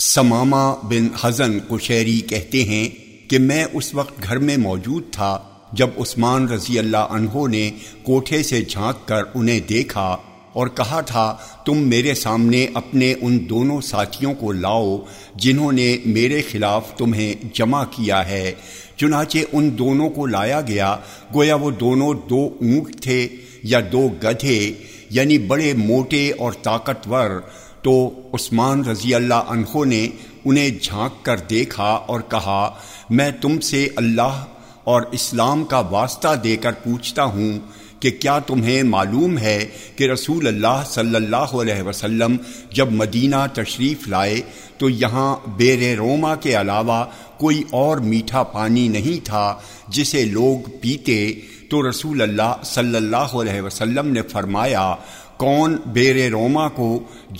سماما بن حزن کشیری کہتے ہیں کہ میں اس وقت گھر میں موجود تھا جب عثمان رضی اللہ عنہ نے کوٹھے سے جھانک کر انہیں دیکھا اور کہا تھا، تم میرے سامنے اپنے ان دونوں ساتھیوں کو لاؤ جنہوں نے میرے خلاف تمہیں جمع کیا ہے۔ چنانچہ ان دونوں کو لایا گیا، گویا وہ دونوں دو اونٹ تھے یا دو گدھے یعنی بڑے موٹے اور طاقتور۔ تو عثمان رضی اللہ عنہ نے انہیں جھانک کر دیکھا اور کہا، میں تم سے اللہ اور اسلام کا واسطہ دے کر پوچھتا ہوں کہ کیا تمہیں معلوم ہے کہ رسول اللہ صلی اللہ علیہ وسلم جب مدینہ تشریف لائے تو یہاں بیر روما کے علاوہ کوئی اور میٹھا پانی نہیں تھا جسے لوگ پیتے، تو رسول اللہ صلی اللہ علیہ وسلم نے فرمایا، کون بیر روما کو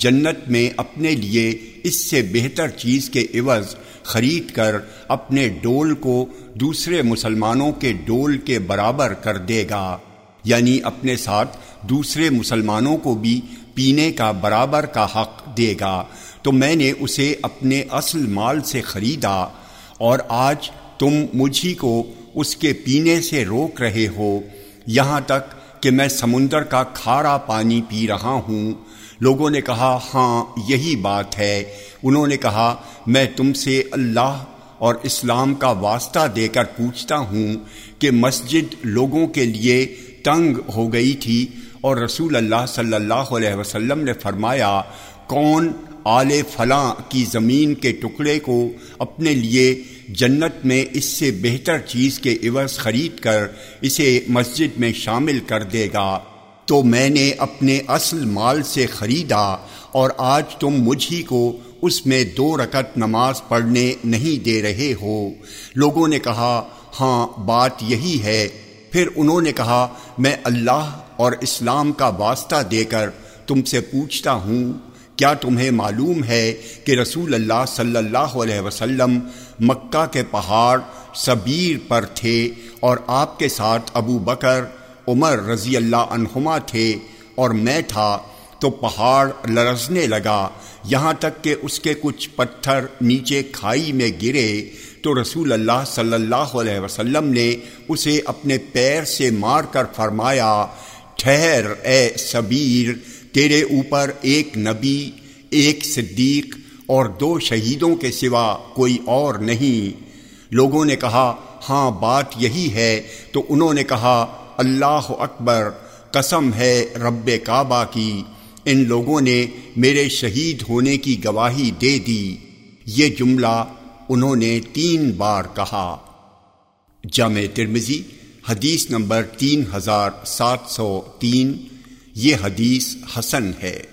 جنت میں اپنے لیے اس سے بہتر چیز کے عوض خرید کر اپنے ڈول کو دوسرے مسلمانوں کے ڈول کے برابر کر دے گا؟ یعنی اپنے ساتھ دوسرے مسلمانوں کو بھی پینے کا برابر کا حق دے گا۔ تو میں نے اسے اپنے اصل مال سے خریدا اور آج تم مجھی کو اس کے پینے سے روک رہے ہو۔ یہاں تک کہ میں سمندر کا کھارا پانی پی رہا ہوں۔ لوگوں نے کہا ہاں یہی بات ہے۔ انہوں نے کہا، میں تم سے اللہ اور اسلام کا واسطہ دے کر پوچھتا ہوں کہ مسجد لوگوں کے لیے تنگ ہو گئی تھی اور رسول اللہ صلی اللہ علیہ وسلم نے فرمایا، کون آل فلاں کی زمین کے ٹکڑے کو اپنے لیے جنت میں اس سے بہتر چیز کے عوض خرید کر اسے مسجد میں شامل کر دے گا؟ تو میں نے اپنے اصل مال سے خریدا اور آج تم مجھی کو اس میں دو رکت نماز پڑھنے نہیں دے رہے ہو۔ لوگوں نے کہا ہاں بات یہی ہے۔ پھر انہوں نے کہا، میں اللہ اور اسلام کا واسطہ دے کر تم سے پوچھتا ہوں، کیا تمہیں معلوم ہے کہ رسول اللہ صلی اللہ علیہ وسلم مکہ کے پہاڑ صبیر پر تھے اور آپ کے ساتھ ابو بکر، عمر رضی اللہ عنہما تھے اور میں تھا تو پہاڑ لرزنے لگا۔ یہاں تک کہ اس کے کچھ پتھر نیچے کھائی میں گرے۔ تو رسول اللہ صلی اللہ علیہ وسلم نے اسے اپنے پیر سے مار کر فرمایا، ٹھہر اے صبیر، تیرے اوپر ایک نبی، ایک صدیق اور دو شہیدوں کے سوا کوئی اور نہیں۔ لوگوں نے کہا ہاں بات یہی ہے۔ تو انہوں نے کہا، اللہ اکبر، قسم ہے رب کعبہ کی۔ ان لوگوں نے میرے شہید ہونے کی گواہی دے دی۔ یہ جملہ انہوں نے تین بار کہا۔ جامع ترمزی حدیث نمبر تین ہزار سات سو تین، یہ حدیث حسن ہے۔